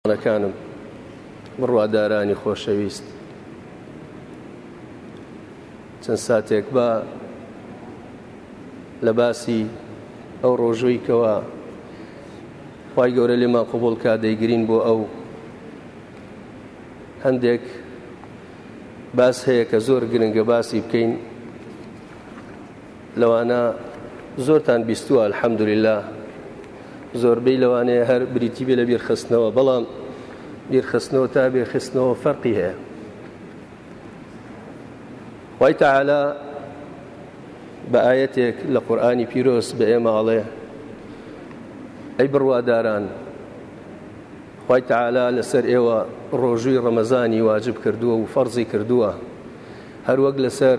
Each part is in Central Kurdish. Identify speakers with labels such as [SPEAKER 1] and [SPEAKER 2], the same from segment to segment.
[SPEAKER 1] گۆڕانەکانم بڕوادارانی خۆشەویست چەند ساتێک بە لە باسی ئەو ڕۆژووی کەەوە خی گەورە لێمان قوبول کا دەیگرین بۆ ئەو هەندێک باس هەیە کە زۆر گرنگە باسی بکەین لەوانە زۆرتان بیستووە الحمدللە زۆربەی لەوانەیە هەر بریتی بێ لە بیرخستنەوە بەڵام بیرخستنەوە تا بێخستنەوە فەرقی هەیە وای تعالا بە ئاەتێک لە قورآانی پیرۆست بە ئێماڵێ ئەی بڕواداران خی تعالا لەسەر ئێوە ڕۆژووی ڕەمەزانی واجب کردووە و فەرزی کردووە هەروەک لەسەر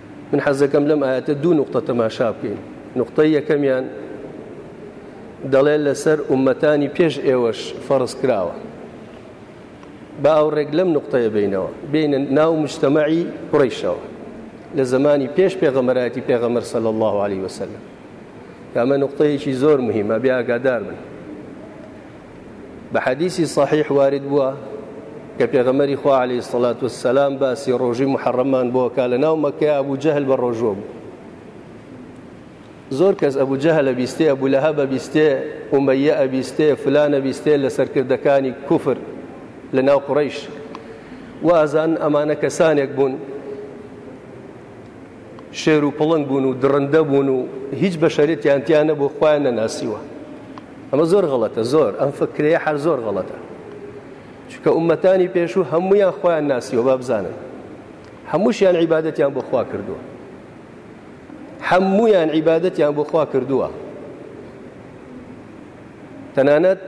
[SPEAKER 1] من حەزەکەم لەم ئاەتە دوو نقطە تەماشا بکەین نقطەی یەکەمیان دەڵێ لەسەر ئومەتانی پێش ئێوەش فەرز کراوە با ئەو ڕێک لەم نقطەیە بینەوە بینە ناو مشتەمەعی قڕیشەوە لە زمانی پێش پێغەمەراتی پێغەمەر سەل الله عليه وسلم کامە نقطەیەکی زۆر مهمە بێ ئاگادار بن بە حەدیسی صحیح وارد بووە کە پێغەمەری خوا عليه سڵات وسلام باسی ڕۆژی محەڕەمان بۆکە لە ناو مەکە ئەبوو جەهل بە ڕۆژوە بوو زۆر کەس ئەبوو جەهە لە بیستێ ئەبوو لە هەبە بیستێ ئومەیە ئەبیستێ فلانە بیستێ لە سەرکردەکانی کوفر لە ناو قڕیش وازان ئەمانە کەسانێک بوون شێر و پڵنگ بوون و دڕندە بوون و هیچ بەشەرێتیان تیا نەبوو خۆیان نەناسیوە ئەمە زۆر غڵەتە زۆر ئەم فکرەیە هەر زۆر غڵەتە چونکە ئومەتانی پێشوو هەمویان خۆیان ناسیوە با بزانن هەمووشیان عیباەتیان بۆ خوا کردووە هەمویان عیباەتیان بۆ خوا کردووە تەنانەت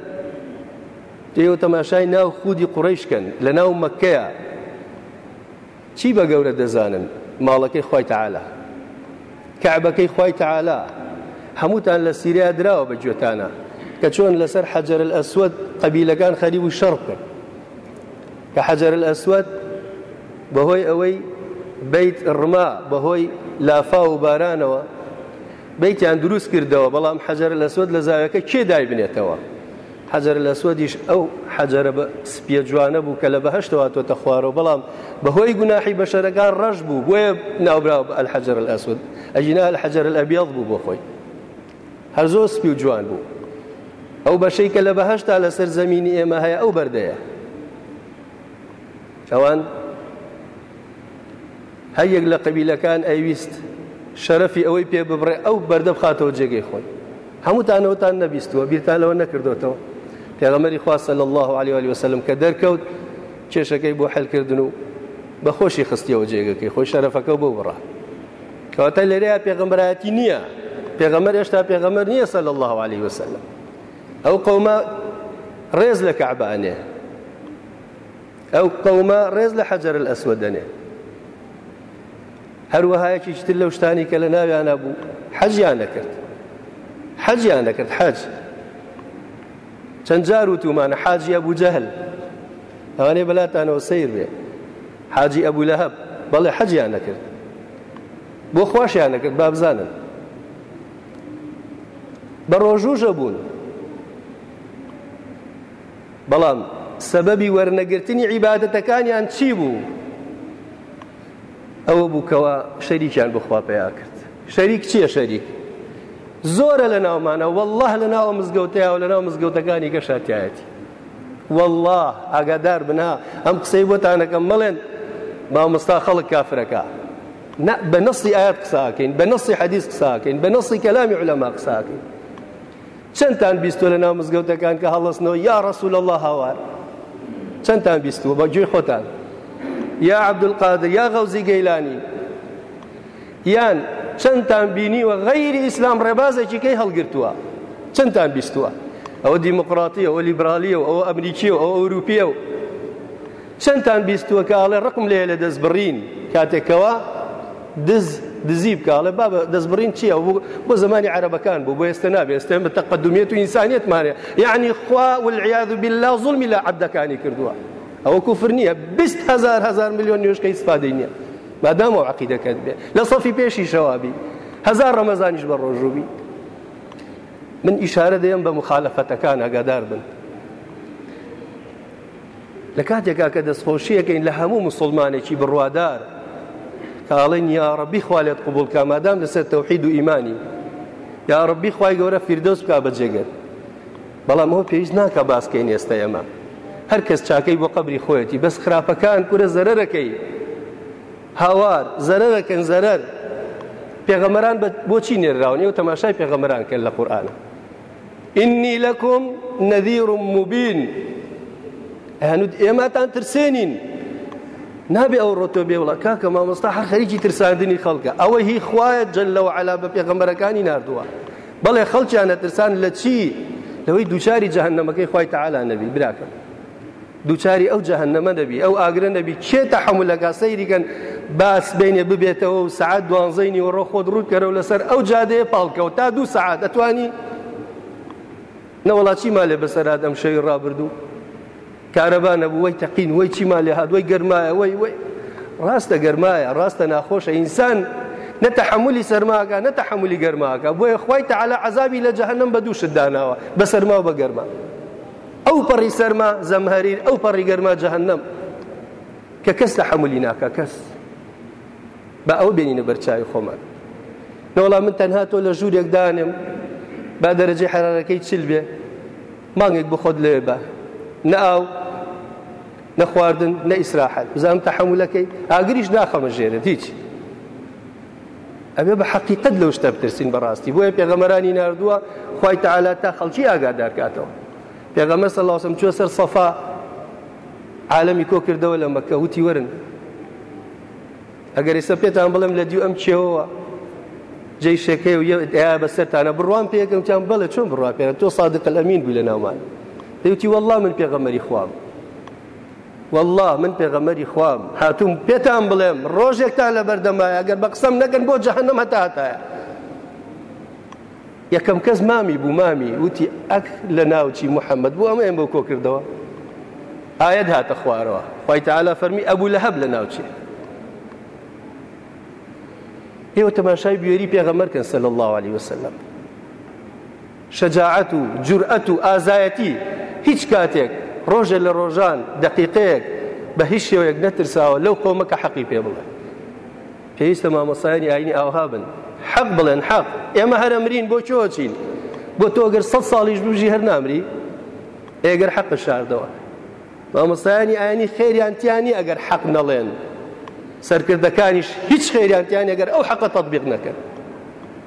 [SPEAKER 1] دێو تەماشای ناو خودی قڕیشکن لە ناو مەکەیە چی بە گەورە دەزانن ماڵەکەی خوای تەعالا کەعبەکەی خوای تەعالا هەمووتان لە سیریا دراوە بە گوێتانە کە چۆن لەسەر حەجەر الاسود قەبیلەکان خەریب و شەڕ بکەن کە حەجەر الاسود بەهۆی ئەوەی بیت ڕما بەهۆی لافا و بارانەوە بیتیان دروست کردەوە بەڵام حەجەر الاسود لە زاویەکە کێ دایبنێتەوە حەجەر الاسودیش ئەو حەجەرە سپیە جوانە بوو کە لە بەهەشتەوە هاتۆتە خوارەوە بەڵام بەهۆی گوناحی بەشەرەکان ڕەش بوو بۆیە ناوبراوە بە الحەجەر الاسود ئەجینا الحەجەر الابیض بوو بۆ خۆی هەر زۆر سپی و جوان بوو ئەو بەشەی کە لە بەهشتا لەسەر زمینی ئێمە هەیە ئەو بەردەیە ئەوان هەر یەک لە قەبیلەکان ئەیویست شەرەفی ئەوەی پێ ببڕێ ئەو بەردە بخاتەوە جێگەی خۆی هەمووتان ئەوتان نەبیستووە بیرتان لەوە نەکردوێتەوە پێغەمەری خواستە لە الله عليه وسلم کە دەرکەوت کێشەکەی بۆ حلکردن و بەخۆشی خستیەوە جێگەکەی خۆی شەرەفەکە بۆ بڕە کەواتە لێرەیە پێغەمبەرایەتی نییە پێغەمەر هێشتا پێغەمەر نییە سەل الله عليه وسلم ئەو قەومە ڕێز لە کەعبانێ ئەو قەومە ڕێز لە حەجەر الاسود دەنێ هەروەها یەکێکی تر لەو شتانی کە لە ناویانە بوو حەجیان نەکرد حەجیان نەکرد حەج چەند جار وتومانە حاجی ئەبوو جەهل ئەوانەی بەلاتانەوە سیر بێ حاجی ئەبوو لە هەب بەڵێ حەجیان نەکرد بۆ خواشیان نەکرد بابزانن بە ڕۆژوژە بوون بەڵام سەبەبی وەرنەگرتنی عیبادەتەکانیان چی بوو؟ ئەوە بوو کەوا شەریکیان بخوا پیا کرد شەریک چییە شەریک زۆرە لە ناومانە والله لە ناوە مزگەوتەیە و لە ناو مزگەوتەکانی گەشاتایەتی والله ئاگادار بنا ئەم قسەی بۆتانەکەم مەڵێن مامۆستا خەڵک کافرەکە بە نەسی ئاات قساکەین بە نەسی حەدیز قساکەین بە نەسی کەلامی علەما قساکەین چەندتان بیستوە لە ناو مزگەوتەکان کە هەڵەسنەوە یا رسول الله هاوار چەندتان بیستوە بە گوێی خۆتان یا عبدالقادر یا غەوزی گەیلانی یان چەندتان بینیوە غەیری ئیسلام ڕێبازێکی کەی هەڵگرتووە چەندتان بیستووە ئەوە دیموکراتیە ئەوە لیبرالیە و ئەوە ئەمریکیە و ئەوە ئەوروپیە و چەندتان بیستووە کە ئەڵێ ڕقم لێیە لە دەستبڕین کاتێک کەوا دز دزی بکە ئەڵێ بابە دەستبڕین چییە و بۆ زمانی عەرەبەکان بوو بۆ ئێستا نابێ ئێستا بە تەقدمیەت و ئینسانیەتمانێ یعنی خوا والعیاذ بالله زوڵمی لە عەبدەکانی کردووە ئەوە کوفر نییە بیست هەزار هەزار میلیۆن نوێژکە هیچ فادەی نییە مادام و عقیدەکەت بێ لە سەفی پێشی شەوابی هەزار ڕەمەزانیش بە ڕۆژوبی من ئیشارە دەیەم بە مخالفەتەکان ئەگادار بن لە کاتێکا کە دەستخۆشیەکەین لە هەموو مسلمانێکی بڕوادار کە ئاڵێن یا ڕبی خوا لێت قوبول کا مادام لەسەر تەوحید و ئیمانی یا ڕبی خوای گەورە فیردەوس بکا بە جێگەت بەڵام ئەوە پێویست ناکە باسکەین ئێستا ئێمە هەر کەس چاکەی بۆ قبری خۆیەتی بەس خراپەکان کورە زەرەرەکەی هاوار زەرەرەکەن زەرەر پێغەمەران بۆچی نێراون ئێوە تەماشای پێغەمەران کەن لە قورآانە انی لەکم نەذیر مبین ئەیانوت ئێمەتان ترسێنین نابێ ئەو ڕۆتۆ بێ وڵا کاکە مامۆستا هەر خەریکی ترساندنی خەڵکە ئەوە هی خوایە جل لەو علا بە پێغەمبەرەکانی نردووە بەڵێ خەڵکیانە ترسان لە چی لەوەی دووچاری جەهنەمەکەی خوای تەعالا نەبی براکەم دووچاری ئەو جەهەنەمە نەبی ئەو ئاگرە نەبی کێ تەحەمول دەکا سەیری کەن با سبەینێ ببێتەوە و سەعات دوانزەی نیوەڕۆ خۆت ڕووت کەرە و لەسەر ئەو جادەیە پاڵکەوە تا دوو سەعات ئەتوانی نەوەڵاچی مالێ بەسەرات ئەم شەوی ڕابردوو کارەبا نەبوو وەی تەقین وەی چی مالێ هات وەی گەرمایە وەی وەی ڕاستە گەرمایە ڕاستە ناخۆشە ئینسان نە تەحملی سەرماکە نە تەحملی گەرماکە بۆیە خی تەعالا عذابی لە جەهنم بە دوو شت داناوە بە سەرما و بە گەرما ئەوپەڕی سەرما زەمهەریر ئەوپەڕی گەرما جەهەنەم کە کەس تەحەمولی ناکا کەس با ئەو بێنینە بەرچاوی خۆمان نەوەڵام من تەنها تۆ لە ژوورێک دانێم با دەرەجەی حەرارەکەی چل بێ مانگێک بخۆت لێ بە نە ئاو نە خواردن نە ئیسراحەت بزانم تەحەمولەکەی ئاگریش ناخەمە ژێرت هیچ ئەبێ بە حەقیقەت لەو شتە بترسین بەڕاستی بۆیە پێغەمەرانی ناردووە خی تەعالا تا خەڵکی ئاگادارکاتەوە پێغەمە سەلاسم چوە سەر سەفا عالمی کۆ کردەوە لە مەکە وتی ورن ئەگەر ئێستا پێتان بڵێم لە دیو ئەم چێوەوە جێی شەکەی و یا بەسەرتانە بڕوان پێکەمتان بەڵە چۆن بڕا پێ تۆ سادق ئەمین بوو لە ناومان دەوتی والله من پێغەمەری خوام وەڵڵا من پێغەمبەری خوام هاتووم پێتان بڵێم ڕۆژێکتان لەبەردەمایە گەر بە قسەم نەگەن بۆ جەهەنەم هەتا هەتایە یەکەم کەس مامی بوو مامی وتی ئەک لە ناوچی محەممەد بوو ئەمە ئێم بۆ کۆ کردەوە ئاەت هاتە خوارەوە خی تعالا فەرمی ئەبوو لە هەب لە ناوچێ ئێوە تەماشای بوێری پێغەمەرکەن سەل الله عليه وسلم شەجاعەت و جورئەت و ئازایەتی هیچ کاتێک ڕۆژێ لە ڕۆژان دەقیقەیەک بە هیچ شێوەیەک نەترساوە لەو قەومە کە حەقی پێ بڵێ پێویستە مامۆسایانی ئاینی ئاوها بن حەق بڵێن حەق ئێمە هەرە مرین بۆ چۆ چین بۆ تۆ گەر سەد ساڵیش بژی هەر نامری ئێگەر حەق شاردەوە مامۆستایانی ئاینی خێریانتیانی ئەگەر حەق نەڵێن سەرکردەکانیش هیچ خێریانتیان ئەگەر ئەو حەقە تطببیق نەکەن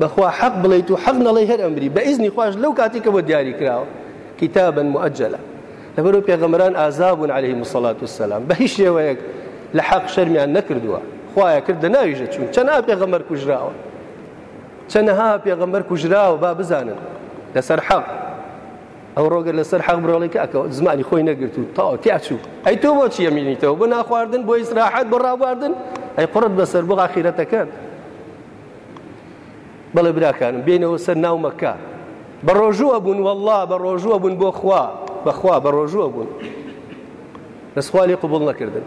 [SPEAKER 1] بەخوا حەق بڵێیت و حەق نەڵێی هەر ئەمری بە ئیزنی خواش لەو کاتی کە بۆ دیاری کراوە کتابن مؤجلە لەبەرو پێغەمران ئازابوون عليه مسلات وسلام بە هیچ شێوەیەک لە حەق شەرمیان نەکردووە خوایە کردە ناویژە چوون چەنها پێغەمەر کوژراوە چەنها پێغەمبەر کوژراوە با بزانن لەسەر حەق ئەو ڕۆگە لەسەر حەق برۆڵی کاکە زمانی خۆی نەگرت و تاو تیاچوو ئەی تۆ بۆ چیە مینیتەوە بۆ ناخواردن بۆ ئیسراحەت بۆ ڕابواردن ئەی قڕت بەسەر بۆ ئاخیرەتەکەت بەڵێ براکانم بینەوە سەر ناو مەکە بە ڕۆژووە بوون والله بە ڕۆژووە بوون بۆ خوا بەخوا بە ڕۆژووە بوون بەسخوالی قوبڵ نەکردن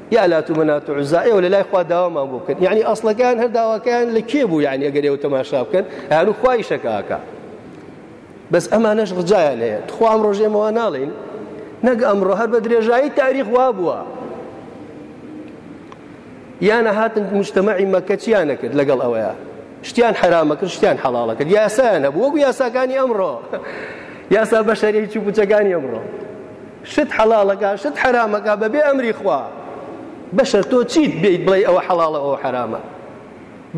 [SPEAKER 1] یا لات و منات و عزا ئێوە لەلای خوا داوامان بۆ بکەن یعنی ئەسڵەکان هەر داواکەیان لە کێ بوو یعنی ئەگەر ئێوە تەماشا بکەن هەروو خوایشەکەکە بەس ئەمانەش ڕجایان هەیە تخوا ئەم ڕۆژێمەوە ناڵین نەک ئەمڕۆ هەر بە درێژایی تاریخ وا بووە یانە هاتن مشتمەعی مەکە چیان نەکرد لەگەڵ ئەوەیە شتیان حرامە کرد شتیان حەڵاڵە کرد یاسایان هەبوو وەکو یاساکانی ئەمڕۆ یاسا بەشەرێکی بچەکانی ئەمڕۆ شت حەڵاڵەکە شت حەرامەکە بەبێ ئەمری خوا بەشەر تۆ چیت بێیت بڵێی ئەوە حەڵاڵە ئەوە حەرامە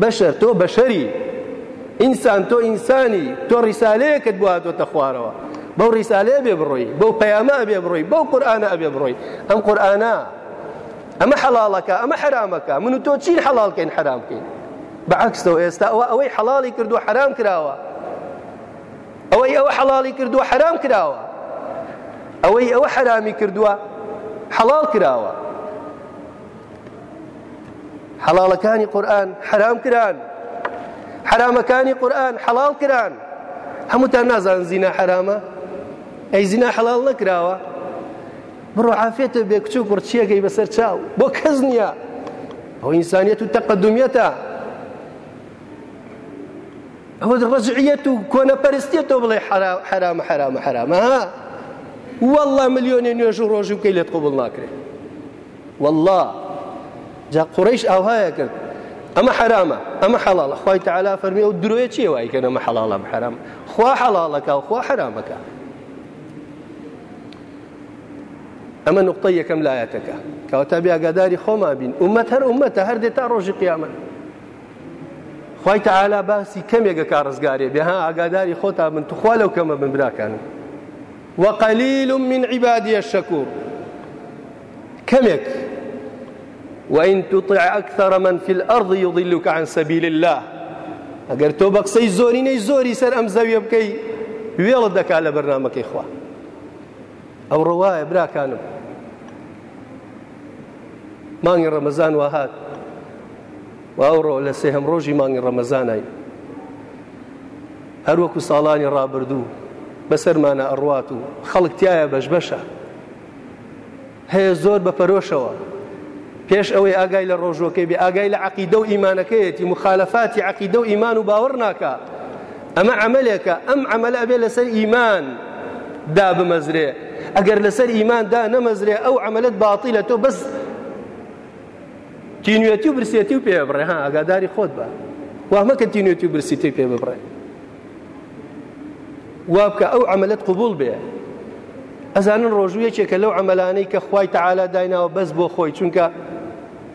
[SPEAKER 1] بەشەر تۆ بەشەری ئینسان تۆ ئینسانی تۆ ڕیسالەیەکت بۆ هاتۆتە خوارەوە بەو ڕیسالەیە بێ بڕۆی بەو پەیامە ئەبێ بڕۆی بەو قورآانە ئەبێ بڕۆی ئەم قورآانە ئەمە حەڵاڵەکە ئەمە حرامەکە من و تۆ چین حەڵالکەین حرامکەین بەعکسەوە ئێستا ئەوە ئەوەی حەڵالی کردو حرام کراوە ئەوەی ئەوە حەڵاڵی کردووە حەرام کراوە ئەوەی ئەوە حەرامی کردووە حەڵاڵ کراوە حەڵاڵەکانی قورئان حەرام کران حەرامەکانی قورئان حەڵاڵ کران هەمووتان نازان زینا حەرامە ئەی زینا حەڵاڵ نەکراوە بڕۆ عافێتە بێ کچ و کوڕچیەکەی بەسەر چاو بۆ کەس نییە ئەو ئینسانیت و تەقدمیەتە ئەوە ڕەجعیەت و کۆنەپەرستیە تۆ بڵێ حەرامە حەرامە حەرامە ها والله ملیۆنێ نوێژ و ڕۆژی بکەی لێت قوبڵ ناکرێت والله جا قڕیش ئاوهایە کرد ئەمە حرامە ئەمە حەڵاڵە خی تعالا فەرمی ئەو درۆیە چیە وایکەن ئەمە حەڵاڵە حرام خوا حەڵاڵەکە و خوا حرامەکە ئەمە نقطە یەکەم لایەتەکە کەواتە بیاگاداری خۆمان بین ومەت هەر ومەتە هەردێت تا ڕۆژی قیامەت خوای تەعالا باسی کەمێگە کا ڕزگارێ بێ ها ئاگاداری خۆتا بن توخوا لەو کەمە بن براکانم وقلیل من عبادی الشکور کەمێک وإن تطع أكثر من في الأرض يضلك عن سبيل الله ئەگەر تۆ بە قسەی زۆرینەی زۆری سەر ئەم زەویە بکەی وێڵت دەکا لە بەرنمەکەی خوا ئەو ڕەوایە براکانم مانگی ڕەمەزان وا هات و ئەوڕۆ لە سێهەم ڕۆژی مانگی ڕەمەزانای هەروەکو ساڵانی ڕابردوو بەسەرمانە ئەڕوات و خەڵک تایە بەش بەشە هەیە زۆر بە پەرۆشەوە پێش ئەوەی ئاگای لە ڕۆژۆکەی بێ ئاگای لە عقیدە و ئیمانەکەیەتی مخالفاتی عقیدە و ئیمان و باوەڕ ناکە ئەمە عەمەلێکە ئەم عەمەلە ئەبێ لەسەر ئیمان دا بمەزرێ ئەگەر لەسەر ئیمان دا نەمەزرێ ئەو عەمەلت باتیلە تۆ بەس تینوێتی و برسێتی و پێ بڕێ ها ئەگاداری خۆت بە وامەکە تینوێتی و برسیتی پێ ببڕێ وابکە ئەو عملت قوبول بێ ئەزانن ڕۆژوو یەکێکە لەو عملانەی کە خی تەعالا دایناوە بەس بۆ خۆی چونکە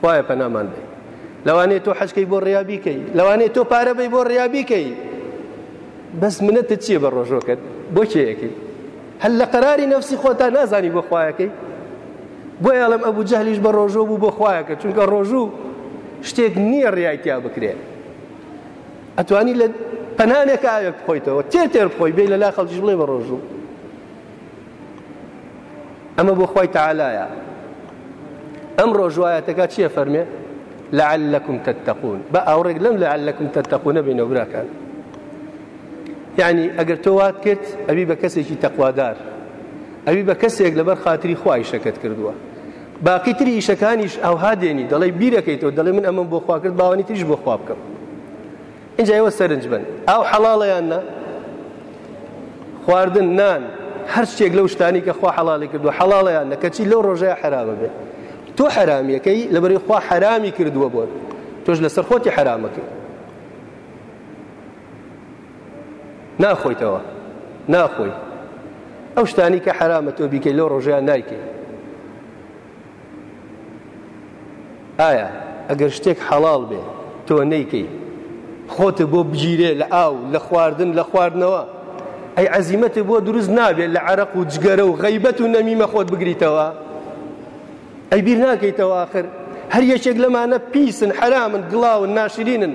[SPEAKER 1] خوایە پەنامان بێ لەوانەیە تۆ حەجکەی بۆ ڕیابی کەی لەوانەیە تۆ پارە بی بۆ ڕیابی کەی بەس منەتە چییە بە ڕۆژۆکەت بۆ چێەکەی هەل لە قەراری نەفسی خۆتا نازانی بۆ خوایەکەی بۆ یاڵم ئەبوو جەهلیش بە ڕۆژۆ بوو بۆ خوایەکە چونکە ڕۆژوو شتێک نییە ڕایتیا بکرێت ئەتوانی لە پەنانێک ئاوێک بخۆیتەوە تێ تێر بخۆی بێ لە لا خەڵکیش بڵێ بە ڕۆژوو ئەمە بۆ خوای تەعالایە ئەم ڕۆژوایەتەکە چیە فەرمێ لعلكم تتقون بە ئاوڕێک لەم لعلكم تتقون بینەوە براکان یعنی ئەگەر تۆ وات کرد ئەوی بە کەسێکی تەقوادار ئەوی بە کەسێک لەبەر خاتری خوای شەکەت کردووە باقی تری ئیشەکانیش ئەوها دێنی دەڵی بیرەکەیتەوە دەڵێ من ئەمەم بۆ خواکرد باوانی تریش بۆ خوا بکەم ئینجا ئێوە سەرنج بەن ئاو حەڵاڵە یان نا خواردن نان هەر شتێک لەو شتانی کە خوا حەڵالی کردو حەڵاڵیان نە کەچی لەو ڕۆژەیە حرامە بێت تۆ حرامیەکەی لەبەری خوا حرامی کردووە بۆت تۆش لەسەر خۆتی حرامەکەی ناخۆیتەوە ناخۆی ئەو شتانی کە حرامە تۆ بیکەی لەو ڕۆژیان نایکەی ئایا ئەگەر شتێک حەڵاڵ بێ تۆ نەیکەی خۆتە بۆ بگیرێ لە ئاو لە خواردن لە خواردنەوە ئەی عەزیمەتێ بۆ دروست نابێت لە عرق و جگەرە و غەیبەت و نەمیمە خۆت بگریتەوە ئەی بیر ناکەیتەوە آخر هەر یەکێک لەمانە پیسن حرامن گڵاون ناشرینن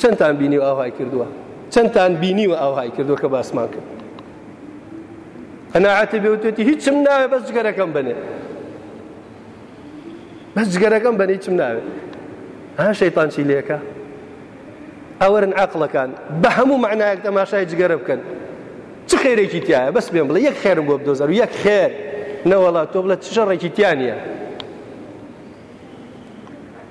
[SPEAKER 1] چەندتان بینیوە ئاوهای کردووە چەندتان بینیوە ئاوهای کردووە کە باسمان کرد قەناعەتی بێوتێتی هیچم ناوێ بەس جگەرەکەم بنێ بەس جگەرەکەم بەنێ هیچم ناوێ ها شەیتان چی لێکە ئەوەرن عقلەکان بە هەموو معنایەک تەماشای جگەرە بکەن چ خێرێکی تایە بەس پێم بڵێ یەک خێرم بۆ بدۆزەر و یەک خێر نەوەڵات تۆ بڵێ چ شەڕێکی تیانە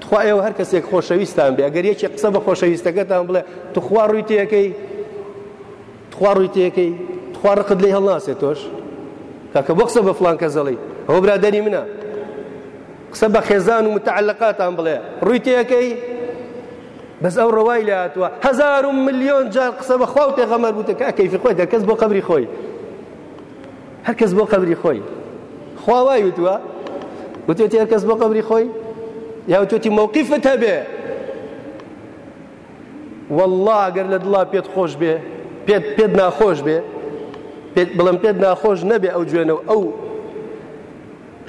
[SPEAKER 1] تخوا ئێوە هەر کەسێک خۆشەویستان بێ ئەگەر یەکێ قسە بە خۆشەویستەکەتان بڵێ تخوا ڕووی تێەکەی تخوا ڕووی تێەکەی تخوا ڕقت لێ هەڵناسێ تۆش کاکە بۆ قسە بە فلان کە زەڵی ئەوە برادری منە قسە بە خێزان و متعلقاتان بڵێ ڕووی تێەکەی بەس ئەو ڕەوای لە هاتووە هزار و ملیۆن جار قسە بە خوا و پێغەمەر بووتە کە ئەکەیفی خۆی دەکەس بۆ قبری خۆی هەر کەس بۆ قەبری خۆی خوا وای وتوە وتێتی هەر کەس بۆ قەبری خۆی یا وتێتی مووقیفت هەبێ والله ئەگەر لە دڵا پێت خۆش بێ پێت پێت ناخۆش بێ پێت بڵم پێت ناخۆش نەبێ ئەو جوێنە و ئەو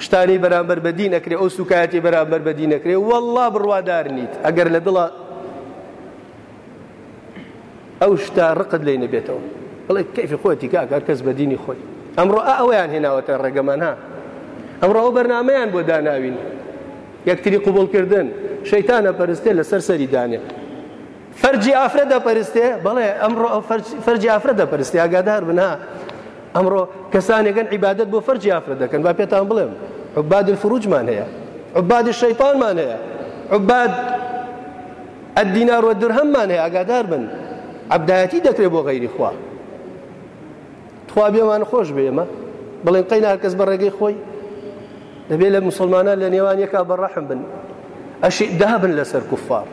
[SPEAKER 1] شتانی بەرامبەر بەدی نەکرێ ئەو سوکایەتی بەرامبەر بەدی نەکرێ والله بڕوادار نیت ئەگەر لە دڵە ئەو شتە ڕقت لێی نەبێتەوە بڵێ کەفی خۆتی کاک هەر کەس بە دینی خۆی ئەمڕۆ ئەویان هێناوەتە ڕێگەمان ها ئەمڕۆ ئەو بەرنمەیان بۆ داناوین یەکتری قوبڵکردن شەیتانە پەرستێ لەسەر سەری دانێت فەرجی ئافرە دەپەرستێ بەڵێ ئەمڕۆ ئەو فەرجی ئافرە دەپەرستی ئاگادار بنا ئەمڕۆ کەسانێکن عیبادت بۆ فەرجی ئافرە دەکەن با پێتان بڵێم عباد الفروجمان هەیە عباد الشەیطانمان هەیە عباد الدینار والدرهم مان هەیە ئاگادار بن عەبدایەتی دەکرێت بۆ غەیری خوا تخوا بێمان خۆش بێ ئێمە بڵێن قەینا هەرکەس بە ڕێگەی خۆی دەبێت لە مسلمانان لە نێوان یەکا بەڕەحم بن ئەشی دابن لەسەر کوفار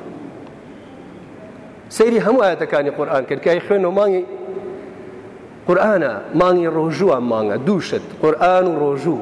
[SPEAKER 1] سەیری هەموو ئاەتەکانی قورآان کرد کای خوێن و مانگی قورآانە مانگی ڕۆژووان مانگە دووشت قورآن و ڕۆژوو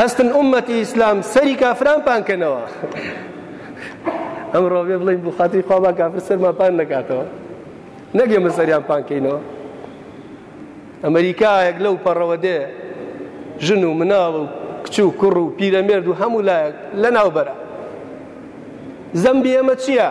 [SPEAKER 1] هەستن ئوممەتی ئیسلام سەری کافران پان کەنەوە ئەم ڕۆێ بڵین بۆ خاتری خوا با کافر سەرمان پان نکاتەوە نەک ئێمە سەریان پانکەینەوە ئەمریکایەک لەو پەڕەوە دێ ژن و مناڵ و کچ و کوڕ و پیرەمێرد و هەموو لایەک لە ناوبەرە زەمبی ئێمە چییە؟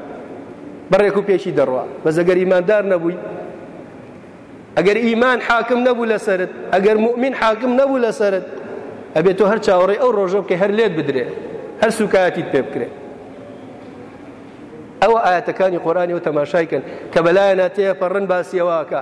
[SPEAKER 1] بە ڕێک و پێکی دەڕوا بەس ئەگەر ئیماندار نەبووی ئەگەر ئیمان حاکم نەبوو لەسرت ئەگەر مؤمن حاکم نەبوو لەسرت ئەبێت تۆ هەر چاوەڕێ ئەو ڕۆژە بکە هەر لێت بدرێ هەر سوکایەتیت پێ بکرێ ئەوە ئاەتەکانی قۆرانیەوە تەماشایکەن کە بەلایەنە تێپەڕن باسیەوەکە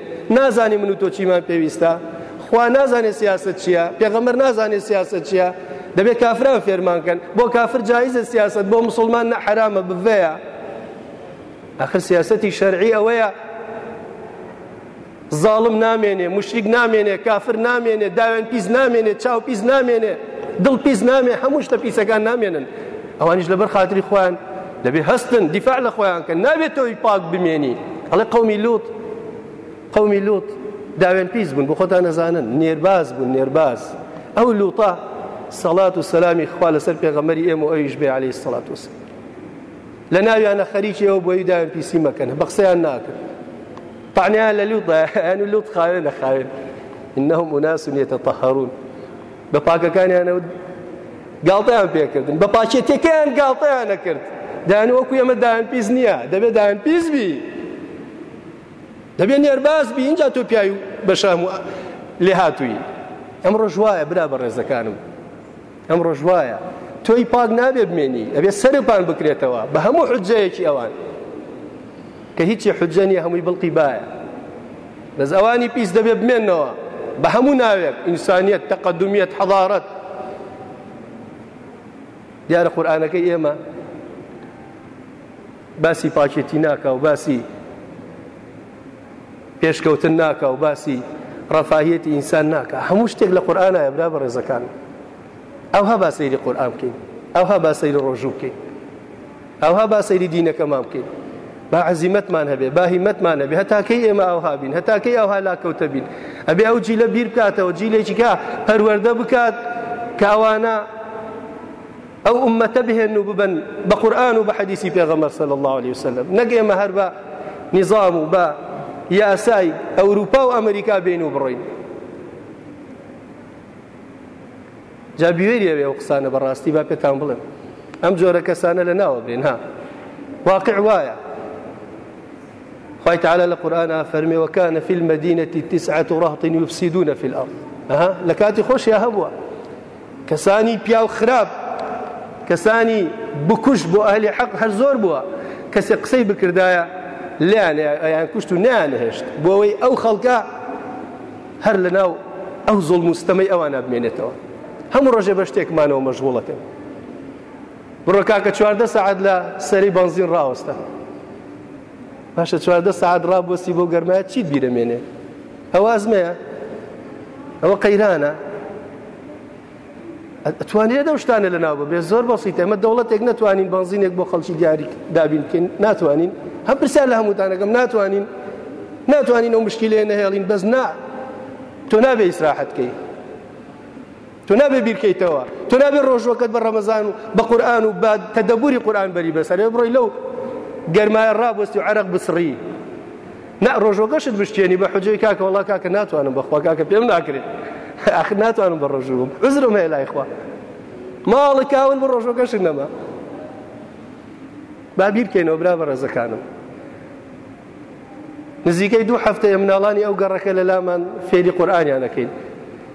[SPEAKER 1] نازانین من و تۆ چیمان پێویستە خوا نازانێت سیاست چییە پێغەمبەر نازانێت سیاست چییە دەبێت کافران فێرمان کەن بۆ کافر جایزە سیاست بۆ مسلمان نە حرامە بڤەیە ئەخر سیاستی شەرعی ئەوەیە زاڵم نامێنێ مشریک نامێنێ کافر نامێنێ داوێن پیس نامێنێ چاو پیس نامێنێ دڵ پیس نامێ هەموو شتە پیسەکان نامێنن ئەوانیش لەبەر خاتری خۆیان دەبێ هەستن دیفاع لە خۆیان کە نابێت تۆی پاک بمێنی هەڵێ قومی لوت قومی لوت داوێن پیس بوون بۆ خۆتان نەزانن نێرباز بوون نێرباز ئەو لوتە سەڵات و سەلامی خوا لەسەر پێغەمەری ئێمە و ئەویش بێ عليهەی سەڵات وسە لە ناویانە خەریکی ئەو بۆی داوێن پیسی مەکەن بە قسەیان ناکرد طعنیان لە لوتدایان و لوت خاوێن لە خاوێن إنهم أناس يتطهرون بە پاکەکانیانەوە گاڵتەیان پێکردن بە پاکێتەکەیان گاڵتەیان نەکرد دایان وەکو ئێمە دایان پیس نییە دەبێت دایان پیس بی دەبێت نێرباز بی اینجا تۆ پیاوی بە شەم و لێ هاتووی ئەم ڕۆژوایە برا بە ڕێزەکانم ئەم ڕۆژوایە تۆی پاک نابێ بمێنی ئەبێ سەرپان بکرێتەوە بە هەموو حجەیەکی ئەوان کە هیچی حجە نیە هەمووی بڵقی بایە بەس ئەوانی پیس دەبێ بمێنەوە بە هەموو ناوێک ئینسانیت تەقدمیت حەضارەت دیارە قورآانەکە ئێمە باسی پاکێتی ناکە و باسی پێشکەوتن ناکە و باسی ڕەفاهیەتی ئینسان ناکە هەموو شتێک لە قورآانە ئەبرا بە ڕێزەکان ئەوها با سەیری قورآان بکەین ئەوها با سەیری ڕۆژوو بکەین ئاوها با سەیری دینەکەمان بکەین با عەزیمەتمان هەبێ با هیمەتمان هەبێ هەتا کەی ئێمە ئاوها بین هەتا کەی ئاوها لاکەوتە بین ئەبێ ئەو جیلە بیر بکاتەوە جیلێکی کە پەروەردە بکات کە ئەوانە ئەو ئومەتە بهێن و ببن بە قورآن و بە حەدیسی پێغەمبەر صلی الله عليه وسلم نەک ئێمە هەر بە نظام و بە یاسای ئەوروپا و ئەمریکا بین و بڕۆین جا بوێری ئەوێ ئەو قسانە بەڕاستی با پێتان بڵێم ئەم جۆرە کەسانە لە ناوە بێن ها واقع وایە خی تعالە لە قورآە فەرمێوەکانە فیل مەدینەتی تسعات و ڕاهتین یفسیدونە فیل ئەڵ لە کاتی خۆشیا هەبووە کەسانی پیاو خراپ کەسانی بکوش بۆ ئەهلی حەق هەر زۆر بووە کەسێک قسەی بکردایە لیان ئەیان کوشت و نیان هێشت بۆ ئەوەی ئەو خەڵکە هەر لە ناو ئەو زوڵم و ستەمەی ئەوانا بمێنێتەوە هەموو ڕۆژێ بە شتێکمانەوە مەشغوڵەکەن بڕۆ کاکە چواردە سەعات لە سەری بەنزین ڕاوەستە باشە چواردە سەعات ڕابوەستی بۆ گەرمایە چیت بیرەمێنێ ئەوە ئەزمەیە ئەوە قەیرانە ئەتوانێت ئەو شتانە لە ناو ببێت زۆر بەسیت ئەمە دەوڵەتێک ناتوانین بەنزینێک بۆ خەڵکی دیاری دابین بکەین ناتوانین هەم پرسیار لە هەمووتانەکەم ناتوانین ناتوانین ئەو مشکلێ نەهێڵین بەس نا تۆ نابێ ئیسراحەت بکەیت تۆ نابێ بیرکەیتەوە تۆ نابێ ڕۆژوەکەت بە ڕەمەزان و بە قورآان و بە تەدەبوری قورآان بەری بەسەرێ بڕۆی لەو گەرمایە ڕابستی و عرق بسڕی نا ڕۆژۆگەشت بشتێنی بە حجەی کاکە وڵا کاکە ناتوانم بەخوا کاکە پێم ناکرێت ئاخر ناتوانم بە ڕۆژوم عزرم هەیە لای خوا ماڵە کاون بە ڕۆژۆگەشت نەما بابیرکەینەوە برا بە ڕێزەکانم نزیکەی دوو هەفتەیە مناڵانی ئەو گەڕەکە لە لامان فێری قورآانیانەکەین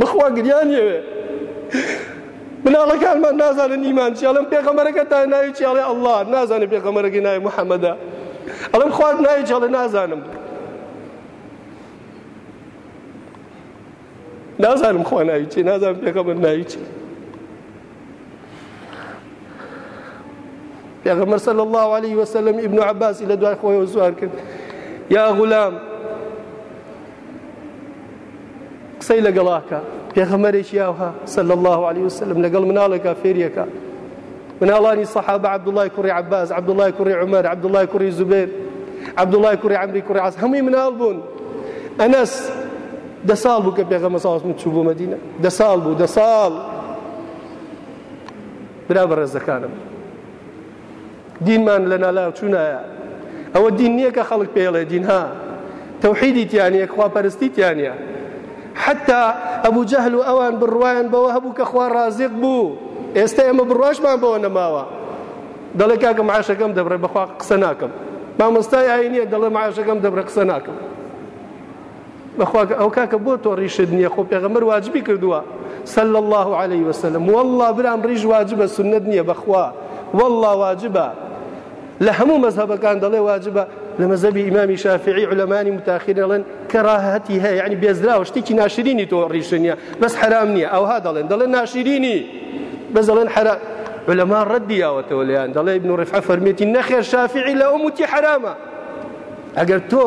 [SPEAKER 1] بەخوا گریان یەوێ مناڵەکانمان نازانن ئیمان چی ئەڵم پێغەمەرەکە تا ناوی چی ئەڵێ ئەڵڵا نازانێ پێغەمەرەکەی ناوی محەممەدا ئەڵم خوارد ناوی چڵێ نازانم نازانم خوا ناوی چی نازانم پێغەمەر ناوی چی پێغەمبەر صلی الله علیه و سلم ابن عباس لە دوای خۆیەوە زوار کرد یا غلام قسەی لەگەڵاکە پێغەمەرێکی یاوها صلی الله علیه و سلم لەگەڵ مناڵێکە فێریەکە مناڵانی صحابە عبد الله کوڕی عباس عبد الله کوڕی عمر عبد الله کوڕی زبیر عبد الله کوڕی عمری کوڕی عاص هەمووی مناڵ بوون ئەنس دە ساڵ بوو کە پێغەمبەر صلی الله علیه و سلم چوو بۆ مدینە دە ساڵ بوو دە ساڵ برا بەڕێزەکانم دینمان لە نالاوچوونایە ئەوە دین نییە کە خەڵک پێڵێ دینها تەوحیدی تیانە خواپەرستی تیانە حتا ئەبوو جەهل و ئەوان بڕواان بەوە هەبوو کە خوا ڕازق بوو ئێستا ئێمە بڕاشمان بەوە نەماوە دەڵێ کاکە معاشەکەم دەبڕێ بەخوا قسە ناکەم مامۆستای ئاینە دەڵێ معاشەکەم دەبڕێ قسە ناکەم بەخوا ئەو کاکە بۆ تۆ ڕیشت نییە خۆ پێغەمبەر واجبی کردووە صلی الله عليه وسلم والله برام ڕیش واجبە سنت نییە بەخوا والله واجبە لە هەموو مەذهبەکان دەڵێ واجبە لە مەذهبی ئیمامی شافعی علەمانی متاخیر دەڵێن کەراهەتی هەیە یعنی بێزراوە شتێکی ناشرینی تۆ ڕیش نییە بەس حرام نییە ئەوها دەڵێن دەڵێن ناشرینی بەس دەڵێن حرام علەما ڕەدی یاوەتەوە لەیان دەڵێ ابن ڕفعە فەرمێتی نەخێر شافعی لە ئەو موتی حرامە ئەگەر تۆ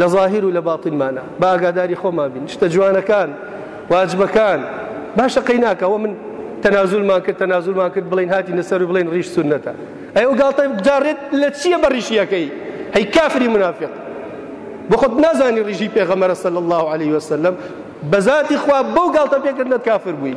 [SPEAKER 1] لە زاهیر و لە باتینمانە با ئاگاداری خۆمان بین شتە جوانەکان واجبەکان باشە قەی ناکەەوە من تەنازولمان کرد تەنازولمان کرد بڵین هاتی نەسەر و بڵین ڕیش سونەتە ئەی ئەو گاڵتە جارێت لە چییە بە ڕیشیەکەی هەی کافری منافق بخۆت نازانی ڕیژی پێغەمەرە سەل الله عليه وسلم بەزاتی خوا بەو گاڵتە پێکردنت کافر بووی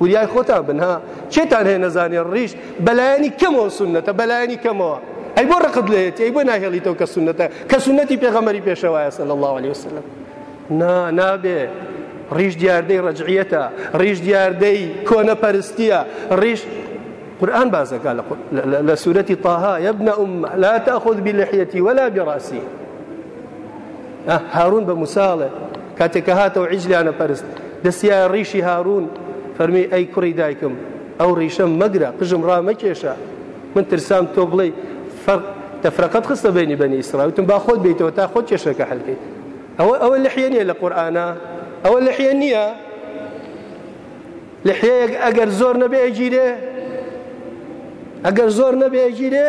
[SPEAKER 1] وریای خۆتان بن ها کێتان هەیە نەزانێ ڕیش بەلایەنی کەمەوە سنەتە بەلایەنی کەمەوە ئەی بۆ ڕقت لێتی ئەی بۆ ناهێڵیتەوە کە سنەتە کە سنەتی پێغەمەری پێشەوایە صلی الله عليه وسلم نا نابێ ڕیش دیاردەی ڕەجعیەتە ڕیش دیاردەی کۆنەپەرستیە ڕیش قورآن بازەکە لە سورەتی طه يا ابن أم لا تأخذ بلحيتي ولا برأسي هارون بە موساڵێ کاتێک کە هاتەوە عیجلیانە پەرست دەستیا ڕیشی هارون فەرمی ئەی کوڕی دایکم ئەو ڕیشەم مەگرە قژم ڕامەکێشە من ترسام تۆ بڵێ فەرق تەفرەقەت خستە بینی بەنی ئیسراوتم با خۆت بیتەوە تا خۆت کێشەکە هەلکەیت ئەوە ئەوە لحیە نییە لە قورآانە ئەوە لحیە نییە لحەیەک ئەگەر زۆر نەبێ ئەگیرێ ئەگەر زۆر نەبێ ئەگیرێ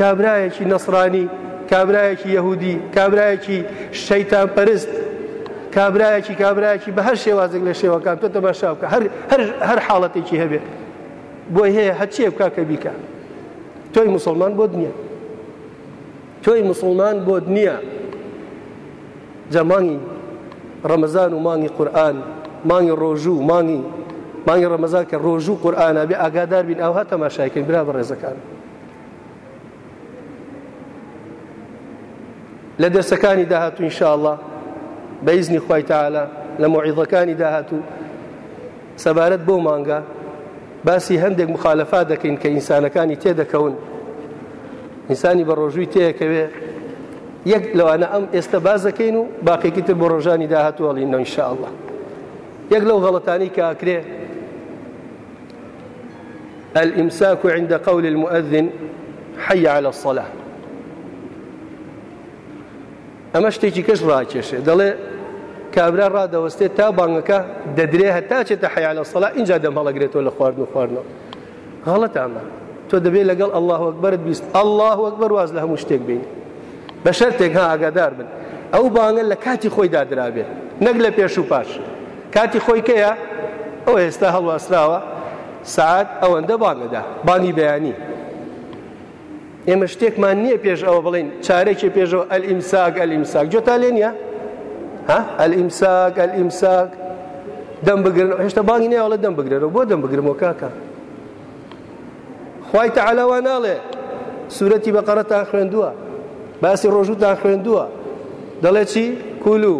[SPEAKER 1] کابرایەکی نەسرانی، کابرایەکی یەهودی، کابرایەکی شەیتان پەرست، کابرایەکی کابرایەکی بە هەر شێوازێک لە شێوەکان تۆ تەماشا بکە هەر هەر هەر حاڵەتێکی هەبێ بۆی هەیە هەچیە بکا کە بیکە تۆی مسلمان بۆت نییە تۆی مسلمان بۆت نییە جا مانگی ڕەمەزان و مانگی قورآن مانگی ڕۆژوو مانگی مانگی ڕەمەزان کە ڕۆژوو قورآانە بێ ئاگادار بین ئەوها تەماشایکەین برا بە ڕێزەکان لە دەرسەکانی داهاتوو ان شاء الله بە ئیزنی خوای تعالی لە موعیدەکانی داهاتوو سەبارەت بۆ مانگا باسی هەندێک مخالفا دەکەین کە ئینسانەکانی تێدەکەون ئینسانی بە ڕۆژووی تێکەوێ یەک لەوانە ئەم ئێستا باز دەکەین و باقیکی تر بۆ ڕۆژانی داهاتوەڵینەوە ان شاء الله یەک لەو غەڵەتانی کاکرێ الامساک عند قول المؤذن حي على الصلاه ئەمە شتێکی کەش ڕاکێشێ دەڵێ کابرا ڕادەوەستێت تا بانگەکە دەدرێ هەتا چێتە حیالە سەڵا اینجا دەم هەڵەگرێتەوە لە خواردن و خواردنەوە غەڵەت ئەمە تۆ دەبێت لەگەڵ الله وەکبەرت بیست الله وەکبەر واز لە هەموو شتێک بین بە شەرتێک ها ئاگادار بن ئەو بانگە لە کاتی خۆی دادرابێت نەک لە پێش و پاش کاتی خۆی کەیە ئەو ئێستا هەڵواسراوە سعات ئەوەندە بانگەدا بانی بەیانی ئێمە شتێکمان نییە پێش ئەوە بڵین چارێکی پێشەوە ئەل ئیمساگ ئەل ئیمساگ جۆتا لێ نیە ها ئەل ئیمساگ ئەل ئیمساگ دەم بگرن هێشتا بانگی نێوەڵە دەم بگرەوە بۆ دەم بگرمەوە کاکە خوای تەعالا وا ناڵێ سورەتی بەقەرەتان خوێندووە باسی ڕۆژووتان خوێندووە دەڵێ چی کولو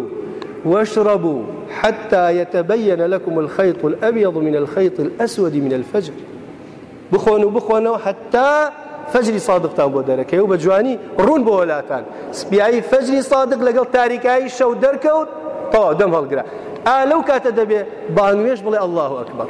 [SPEAKER 1] واشربوا حتى يتبين لكم الخيط الأبيض من الخيط الأسود من الفجر بخۆن و بخۆنەوە حتا فەجری صادقتان بۆ دەرەکەی و بە جوانی ڕوون بۆ وەلاتان سپیایی فەجری صادق لەگەڵ تاریکایی شەو دەرکەوت تەواو دەم هەڵگرە ئا لەو کاتە دەبێ بانوێش بڵێ الله ئەکبەر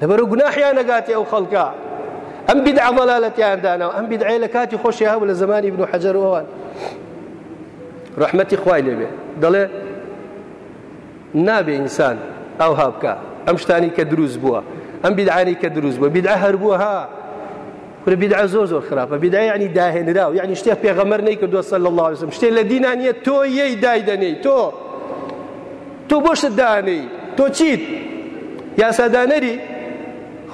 [SPEAKER 1] لەبەرو گوناحیان نەگاتێ ئەو خەڵکە ئەم بدعە ضلالەتیان داناوە ئەم بدعەیە لە کاتی خۆشی هەبوو لە زمانی ابن حەجەر و ئەوان ڕەحمەتی خوای لێبێ دەڵێ نابێ ئینسان ئەو هابکە ئەم شتانی کە دروست بووە ئەم بدعانی کە دروست بووە بدعە هەر بووە ها کورە بیدعە زۆر زۆر خراپە بیدعە یعنی داهێنراو یعنی شتێک پێغەمبەر نەیکردووە صلی الله علیه وسلم شتێک لە دینا نییە تۆ یەی دایدەنێی تۆ تۆ بۆ شت دانێی تۆ چیت یاسادانەری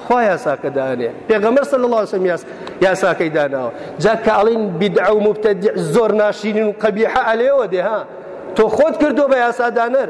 [SPEAKER 1] خوا یاساکە دانێ پێغەمبەر صلی الله علیه وسلم یاس یاساکەی داناوە جا کە ئەڵین بیدعە و مبتدع زۆر ناشرین و قەبیحە ئەلێوە دێ ها تۆ خۆت کردو بە یاسادانەر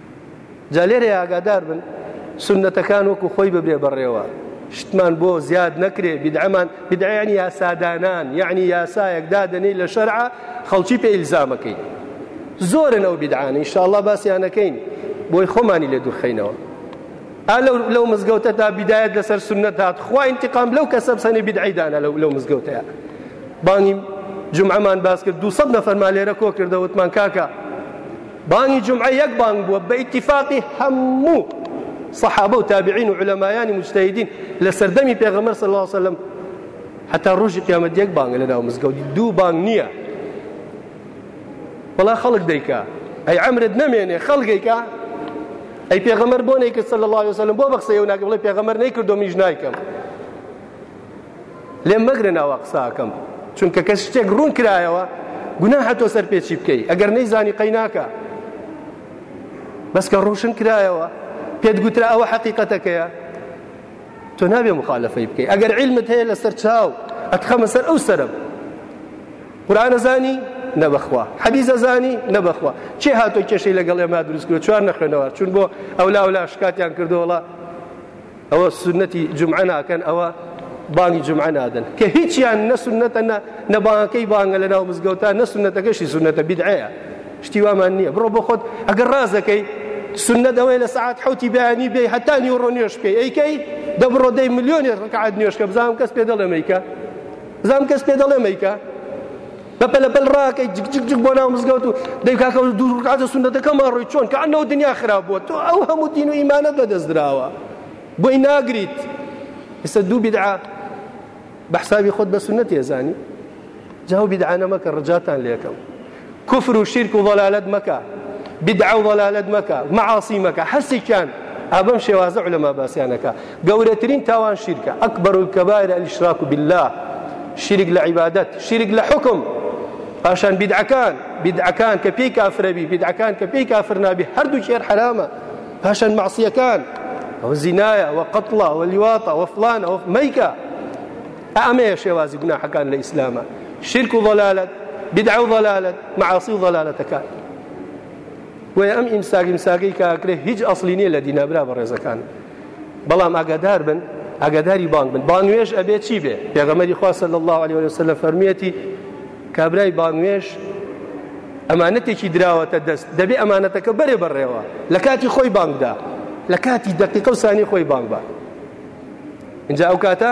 [SPEAKER 1] جا لێرەیا ئاگادار بن سوننەتەکان وەکو خۆی ببێ بەڕێوە شتمان بۆ زیاد نەکرێ بدعمان بدعە یعنی یاسادانان یعنی یاسایەک دادەنی لە شەرعە خەڵکی پێ ئیلزامەکەی زۆرن ئەو بدعانە ئینشاءاللە باسیانەکەین بۆی خۆمانی لێ دوورخینەوە لەو لەو مزگەوتە تا بدایەت لەسەر سنت هات خوا انتقام لەو کەسە بسەنی بدعیدانە لەو لەو مزگەوتەیە بانیم جمعەمان باس کرد دو نەفەرمان لێرە کۆ کردە وتمان کاکە بانگی جومعە یەک بانگ بووە بە ئیتیفاقی هەموو صحابە و تابعین و علەمایانی مجتهدین لە سەردەمی پێغەمبەر صلی الله علیه وسلم حتا ڕۆژی قیامەت یەک بانگە لە ناو مزگەوت دوو بانگ نییە وڵا خەڵک دەیکا ئەی ئەمرت نەمێنێ خەڵگەیکا ئەی پێغەمەر بۆ نەیکرد صلی الله علیه وسلم بۆ بەخسەیە و ناکە بڵێ پێغەمەر نەیکردو منیش نایکەم لێم مەگرن ئاوا قساکەم چونکە کە شتێک ڕوون کرایەوە گوناحە تۆ سەر پێچی بکەی ئەگەر نەیزانی قەی ناکە بەس کە ڕوشن کرایەوە پێت گوترا ئەوە حەقیقەتەکەیە تۆ نابێ مخالفەی بکەی ئەگەر علمت هەیە لەسەر چاو ئەتخەمە سەر ئەو سرم قورآن زانی نەبخوا حەدیزە زانی نەبخوا چێ هاتۆ کێشەی لەگەڵ ئێمە دروست کرد چوار نەخوێنەوە چون بۆ ئەولا ولا شکاتیان کردووەڵە ئەوە سونەتی جمعە ناکەن ئەوە بانگی جمعە نادەن کە هیچیان نە سونەتە نە نە بانگەکەی بانگە لە ناو مزگەوتە نە سونەتەکەشی سونەتە بیدعەیە شتی وامان نییە بڕۆ بۆ خۆت ئەگەر ڕاز دەکەی سنە دەوەی لە سعات حوتی بەیانی بێ هەتا نیوڕۆ نوێش بکەی ئەیکەی دە بڕۆ دەی ملیۆنێ ڕکعات نوێشکە بزانم کەس پێ دەڵێ مەیکە بزانم کەس پێ دەڵێ مەیکە بە پەلە پەل ڕاکەی جک جک جک بۆ ناو مزگەوت و دەی کاکە دوو ڕکعاتە سوننەتەکەم ڕووی چۆن کە ئەنەوە دنیا خراپ بووە تۆ ئەو هەموو دین و ئیمانەت بەدەست دراوە بۆی ناگریت ئێستا دوو بیدعە بە حسابی خۆت بە سوننەت ێزانی جاو بیدعانە مەکە ڕجاتان لێکەم کفر و شیرک و ضلالت مەکە بدعە و ضلالت مەکە معاصی مەکە هەسێکیان ئابم شێوازە علەما باسییانەکە گەورەترین تاوان شیرکە، اکبر الکبائر الاشراک باللە، شیرک لە عیبادەت، شیرک لە حوکم، پاشان بیدعەکان، بیدعەکان کە پێی کافرەبی، بیدعەکان کە پێی کافر نابی، هەردوو کێر حەرامە، پاشان مەعسیەکان، و زینایە، و قەتڵە، و لیواطە، و فڵانە، و مەیکە، ئەمەیە شێوازی گوناحەکان لە ئیسلامە، شیرک و ضلالەت، بدعە و ضلالەت، مەعاسی و ضلالەتەکان. بۆیە ئەم ئیمساک ئیمساکەی کە ئەکرێ هیچ ئەسڵی نییە لە دینا برا بەڕێزەکان. بەڵام ئاگادار بن ئاگاداری بانگ بن بانوێژ ئەبێ چی بێ پێغەمەری خوا صلی الله علیه وسلم فەرمیەتی کابرای بانوێژ ئەمانەتێکی دراوەتە دەست دەبێ ئەمانەتەکە بەرێ بەڕێوە لە کاتی خۆی بانگدا لە کاتی دەقیقە و سانی خۆی بانگ بە اینجا ئەو کاتە